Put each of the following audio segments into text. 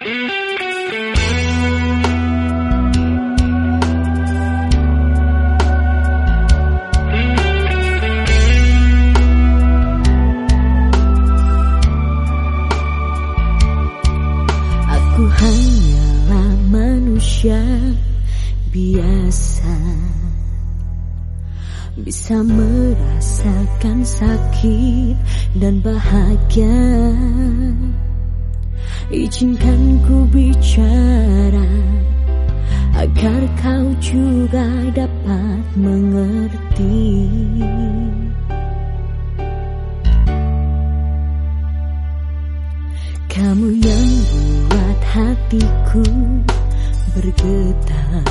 Aku hanyalah manusia biasa. Bisa merasakan sakit dan bahagia Izinkan ku bicara Agar kau juga dapat mengerti. Kamu yang buat hatiku bergetar.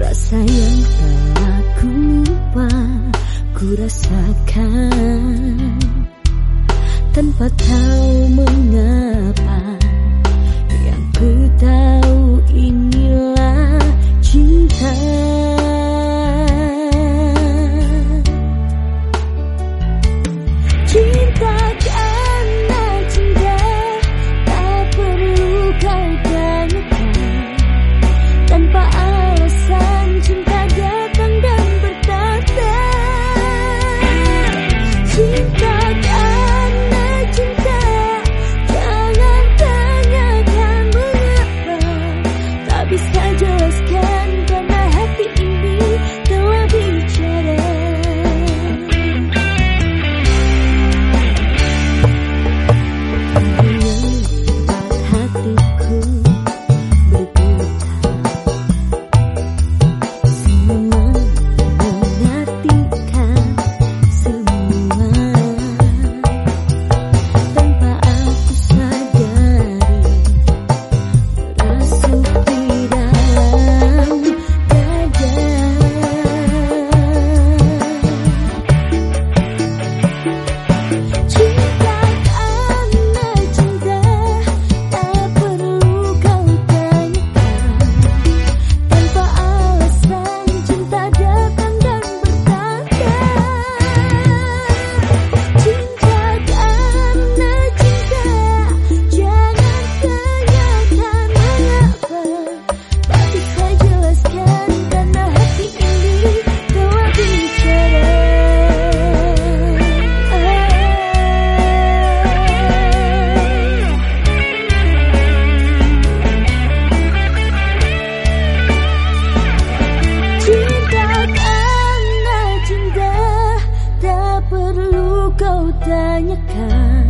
Rasa yang telah ku lupa ku rasakan thân Phật thao mừng kau tanyakan.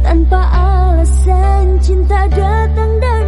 Tanpa alasan cinta datang dan